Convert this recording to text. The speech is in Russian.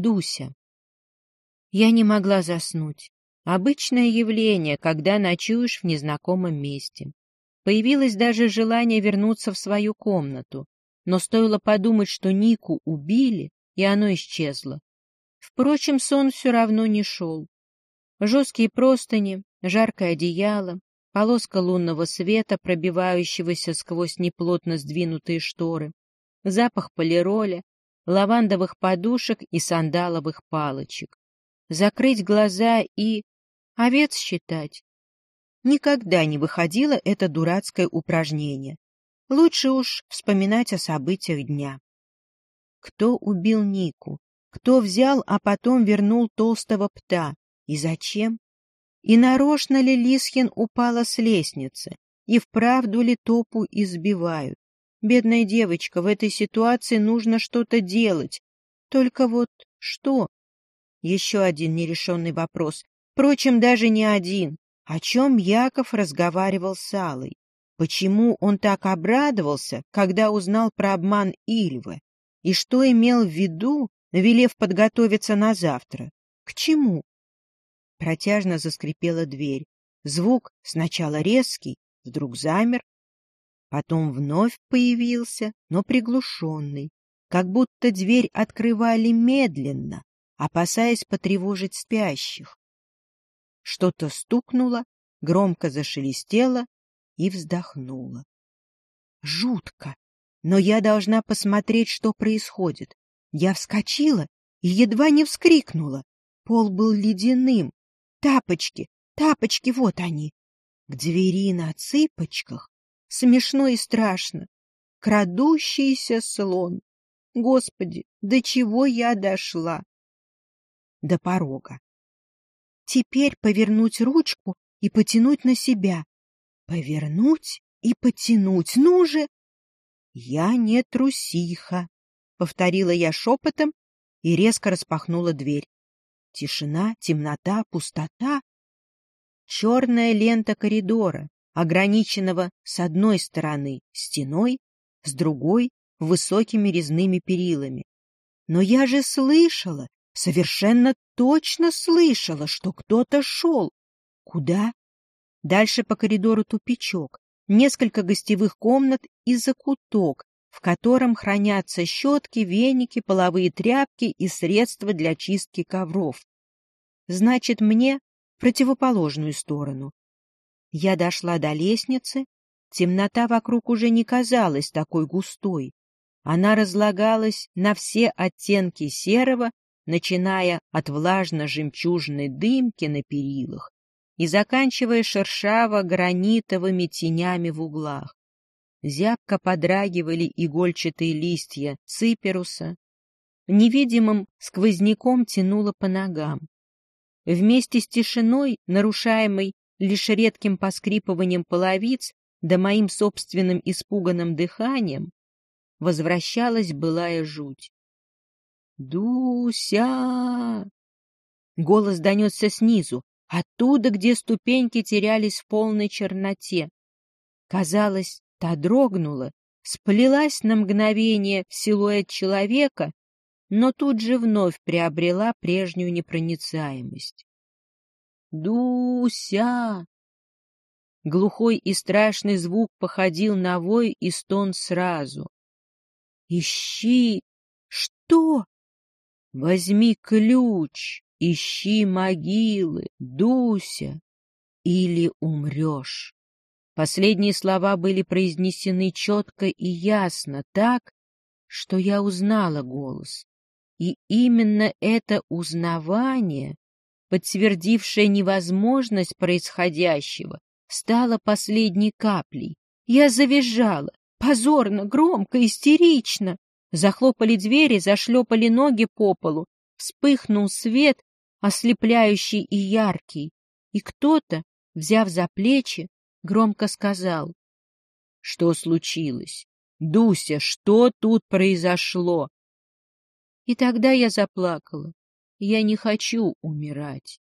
Дуся. Я не могла заснуть. Обычное явление, когда ночуешь в незнакомом месте. Появилось даже желание вернуться в свою комнату, но стоило подумать, что Нику убили, и оно исчезло. Впрочем, сон все равно не шел. Жесткие простыни, жаркое одеяло, полоска лунного света, пробивающегося сквозь неплотно сдвинутые шторы, запах полироля, лавандовых подушек и сандаловых палочек. Закрыть глаза и... овец считать. Никогда не выходило это дурацкое упражнение. Лучше уж вспоминать о событиях дня. Кто убил Нику? Кто взял, а потом вернул толстого пта? И зачем? И нарочно ли Лисхин упала с лестницы? И вправду ли топу избивают? Бедная девочка, в этой ситуации нужно что-то делать. Только вот что? Еще один нерешенный вопрос. Впрочем, даже не один. О чем Яков разговаривал с Аллой? Почему он так обрадовался, когда узнал про обман Ильвы? И что имел в виду, велев подготовиться на завтра? К чему? Протяжно заскрипела дверь. Звук сначала резкий, вдруг замер, потом вновь появился, но приглушенный, как будто дверь открывали медленно, опасаясь потревожить спящих. Что-то стукнуло, громко зашелестело и вздохнула. Жутко, но я должна посмотреть, что происходит. Я вскочила и едва не вскрикнула. Пол был ледяным. Тапочки, тапочки, вот они. К двери на цыпочках. Смешно и страшно. Крадущийся слон. Господи, до чего я дошла? До порога. Теперь повернуть ручку и потянуть на себя. Повернуть и потянуть. Ну же! Я не трусиха, — повторила я шепотом и резко распахнула дверь. Тишина, темнота, пустота. Черная лента коридора, ограниченного с одной стороны стеной, с другой — высокими резными перилами. Но я же слышала, совершенно точно слышала, что кто-то шел. Куда? Дальше по коридору тупичок, несколько гостевых комнат и закуток, в котором хранятся щетки, веники, половые тряпки и средства для чистки ковров. Значит, мне в противоположную сторону. Я дошла до лестницы, темнота вокруг уже не казалась такой густой. Она разлагалась на все оттенки серого, начиная от влажно-жемчужной дымки на перилах и заканчивая шершаво-гранитовыми тенями в углах. Зябко подрагивали игольчатые листья циперуса. Невидимым сквозняком тянуло по ногам. Вместе с тишиной, нарушаемой лишь редким поскрипыванием половиц да моим собственным испуганным дыханием, возвращалась былая жуть. «Дуся!» Голос донесся снизу, оттуда, где ступеньки терялись в полной черноте. Казалось, та дрогнула, сплелась на мгновение в силуэт человека, но тут же вновь приобрела прежнюю непроницаемость. «Дуся!» Глухой и страшный звук походил на вой и стон сразу. «Ищи!» «Что?» «Возьми ключ!» Ищи могилы, Дуся, или умрешь. Последние слова были произнесены четко и ясно, так, что я узнала голос. И именно это узнавание, подтвердившее невозможность происходящего, стало последней каплей. Я завизжала, позорно, громко, истерично. Захлопали двери, зашлепали ноги по полу, вспыхнул свет, ослепляющий и яркий, и кто-то, взяв за плечи, громко сказал. — Что случилось? Дуся, что тут произошло? И тогда я заплакала. Я не хочу умирать.